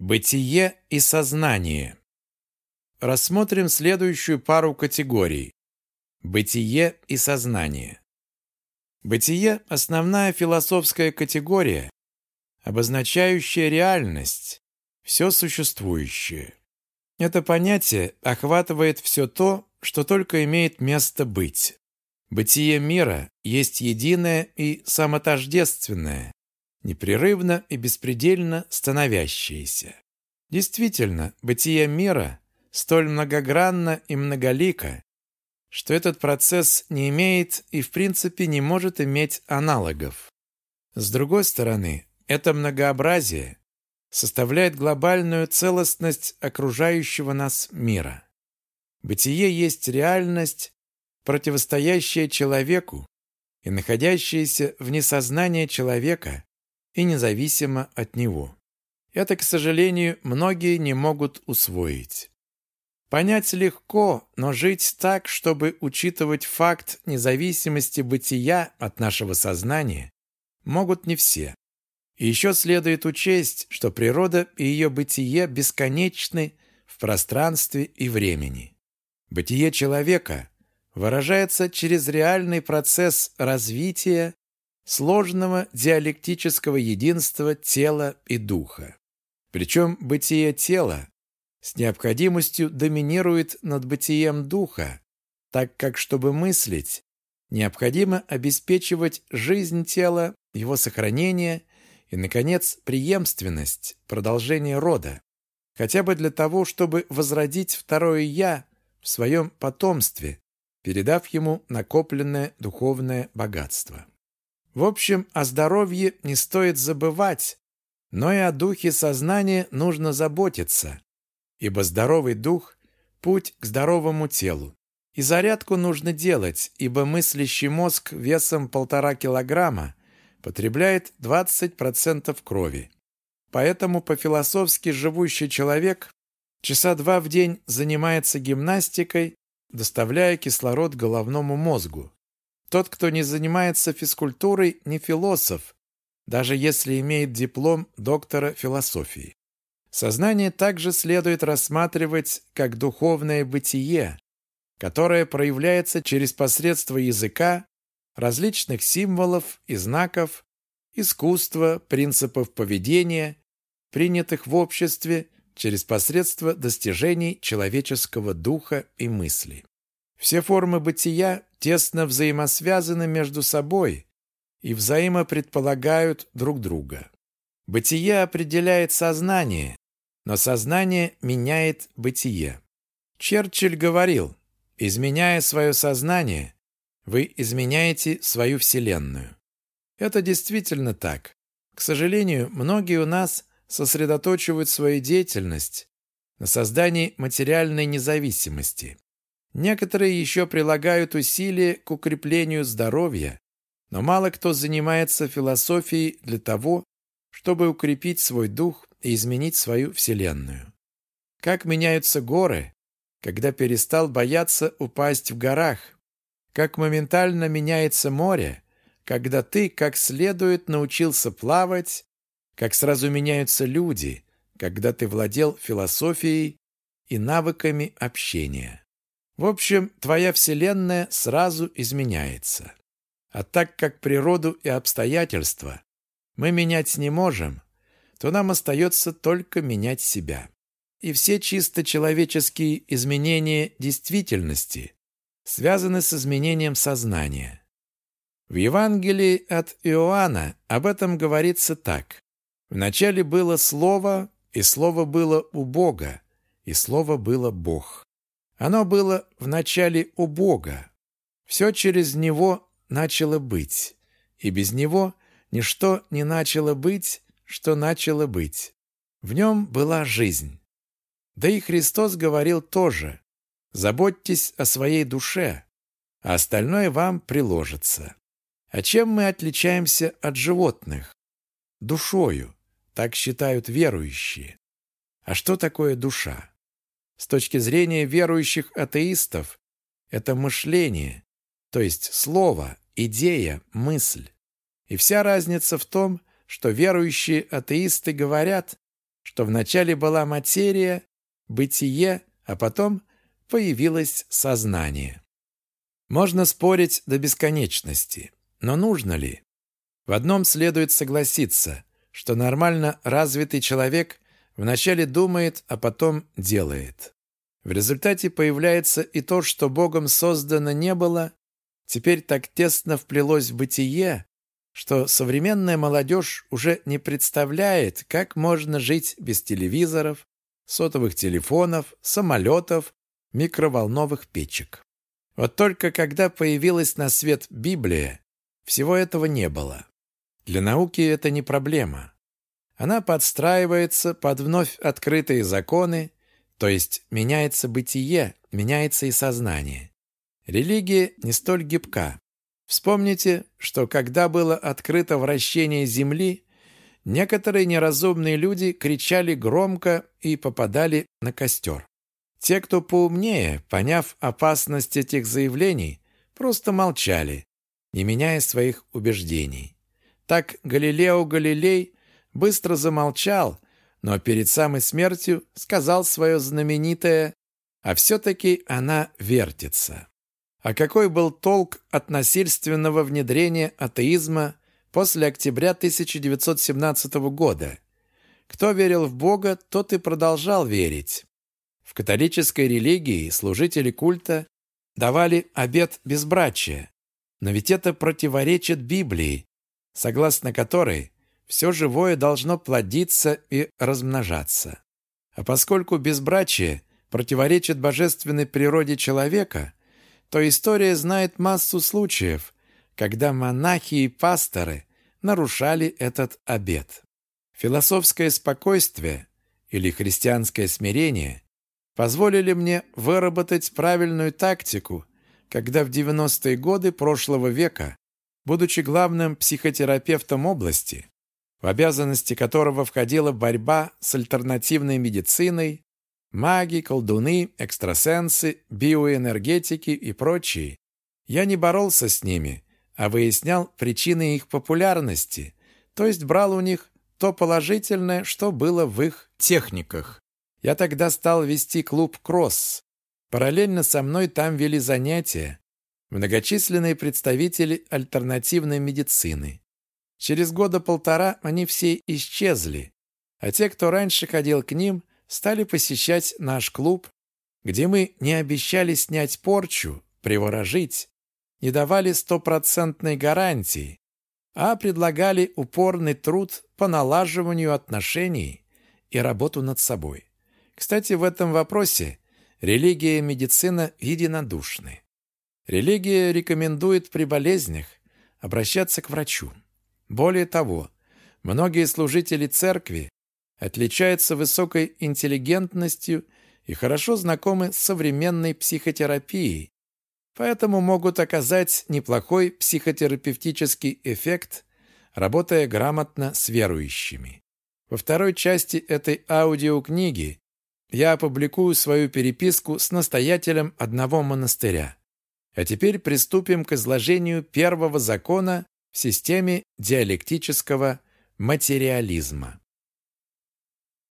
Бытие и сознание. Рассмотрим следующую пару категорий. Бытие и сознание. Бытие – основная философская категория, обозначающая реальность, все существующее. Это понятие охватывает все то, что только имеет место быть. Бытие мира есть единое и самотождественное, непрерывно и беспредельно становящееся. Действительно, бытие мира столь многогранно и многолико, что этот процесс не имеет и в принципе не может иметь аналогов. С другой стороны, это многообразие составляет глобальную целостность окружающего нас мира. Бытие есть реальность, противостоящая человеку и находящаяся вне сознания человека, и независимо от него. Это, к сожалению, многие не могут усвоить. Понять легко, но жить так, чтобы учитывать факт независимости бытия от нашего сознания, могут не все. И еще следует учесть, что природа и ее бытие бесконечны в пространстве и времени. Бытие человека выражается через реальный процесс развития сложного диалектического единства тела и духа. Причем бытие тела с необходимостью доминирует над бытием духа, так как, чтобы мыслить, необходимо обеспечивать жизнь тела, его сохранение и, наконец, преемственность, продолжение рода, хотя бы для того, чтобы возродить второе «я» в своем потомстве, передав ему накопленное духовное богатство. В общем, о здоровье не стоит забывать, но и о духе сознания нужно заботиться, ибо здоровый дух – путь к здоровому телу. И зарядку нужно делать, ибо мыслящий мозг весом полтора килограмма потребляет 20% крови. Поэтому по-философски живущий человек часа два в день занимается гимнастикой, доставляя кислород головному мозгу. Тот, кто не занимается физкультурой, не философ, даже если имеет диплом доктора философии. Сознание также следует рассматривать как духовное бытие, которое проявляется через посредство языка, различных символов и знаков, искусства, принципов поведения, принятых в обществе через посредство достижений человеческого духа и мысли. Все формы бытия тесно взаимосвязаны между собой и взаимопредполагают друг друга. Бытие определяет сознание, но сознание меняет бытие. Черчилль говорил, изменяя свое сознание, вы изменяете свою Вселенную. Это действительно так. К сожалению, многие у нас сосредоточивают свою деятельность на создании материальной независимости. Некоторые еще прилагают усилия к укреплению здоровья, но мало кто занимается философией для того, чтобы укрепить свой дух и изменить свою вселенную. Как меняются горы, когда перестал бояться упасть в горах, как моментально меняется море, когда ты как следует научился плавать, как сразу меняются люди, когда ты владел философией и навыками общения. В общем, твоя вселенная сразу изменяется. А так как природу и обстоятельства мы менять не можем, то нам остается только менять себя. И все чисто человеческие изменения действительности связаны с изменением сознания. В Евангелии от Иоанна об этом говорится так. «Вначале было Слово, и Слово было у Бога, и Слово было Бог. Оно было в начале у Бога. Все через Него начало быть, и без Него ничто не начало быть, что начало быть. В нем была жизнь. Да и Христос говорил тоже «Заботьтесь о своей душе, а остальное вам приложится». А чем мы отличаемся от животных? Душою, так считают верующие. А что такое душа? С точки зрения верующих атеистов, это мышление, то есть слово, идея, мысль. И вся разница в том, что верующие атеисты говорят, что вначале была материя, бытие, а потом появилось сознание. Можно спорить до бесконечности, но нужно ли? В одном следует согласиться, что нормально развитый человек вначале думает, а потом делает. В результате появляется и то, что Богом создано не было, теперь так тесно вплелось в бытие, что современная молодежь уже не представляет, как можно жить без телевизоров, сотовых телефонов, самолетов, микроволновых печек. Вот только когда появилась на свет Библия, всего этого не было. Для науки это не проблема. Она подстраивается под вновь открытые законы, то есть меняется бытие, меняется и сознание. Религия не столь гибка. Вспомните, что когда было открыто вращение Земли, некоторые неразумные люди кричали громко и попадали на костер. Те, кто поумнее, поняв опасность этих заявлений, просто молчали, не меняя своих убеждений. Так Галилео Галилей быстро замолчал, но перед самой смертью сказал свое знаменитое «А все-таки она вертится». А какой был толк от насильственного внедрения атеизма после октября 1917 года? Кто верил в Бога, тот и продолжал верить. В католической религии служители культа давали обет безбрачия, но ведь это противоречит Библии, согласно которой все живое должно плодиться и размножаться. А поскольку безбрачие противоречит божественной природе человека, то история знает массу случаев, когда монахи и пасторы нарушали этот обет. Философское спокойствие или христианское смирение позволили мне выработать правильную тактику, когда в 90-е годы прошлого века, будучи главным психотерапевтом области, в обязанности которого входила борьба с альтернативной медициной, Маги, колдуны, экстрасенсы, биоэнергетики и прочие. Я не боролся с ними, а выяснял причины их популярности, то есть брал у них то положительное, что было в их техниках. Я тогда стал вести клуб «Кросс». Параллельно со мной там вели занятия многочисленные представители альтернативной медицины. Через года полтора они все исчезли, а те, кто раньше ходил к ним, стали посещать наш клуб, где мы не обещали снять порчу, приворожить, не давали стопроцентной гарантии, а предлагали упорный труд по налаживанию отношений и работу над собой. Кстати, в этом вопросе религия и медицина единодушны. Религия рекомендует при болезнях обращаться к врачу. Более того, многие служители церкви отличаются высокой интеллигентностью и хорошо знакомы с современной психотерапией, поэтому могут оказать неплохой психотерапевтический эффект, работая грамотно с верующими. Во второй части этой аудиокниги я опубликую свою переписку с настоятелем одного монастыря. А теперь приступим к изложению первого закона в системе диалектического материализма.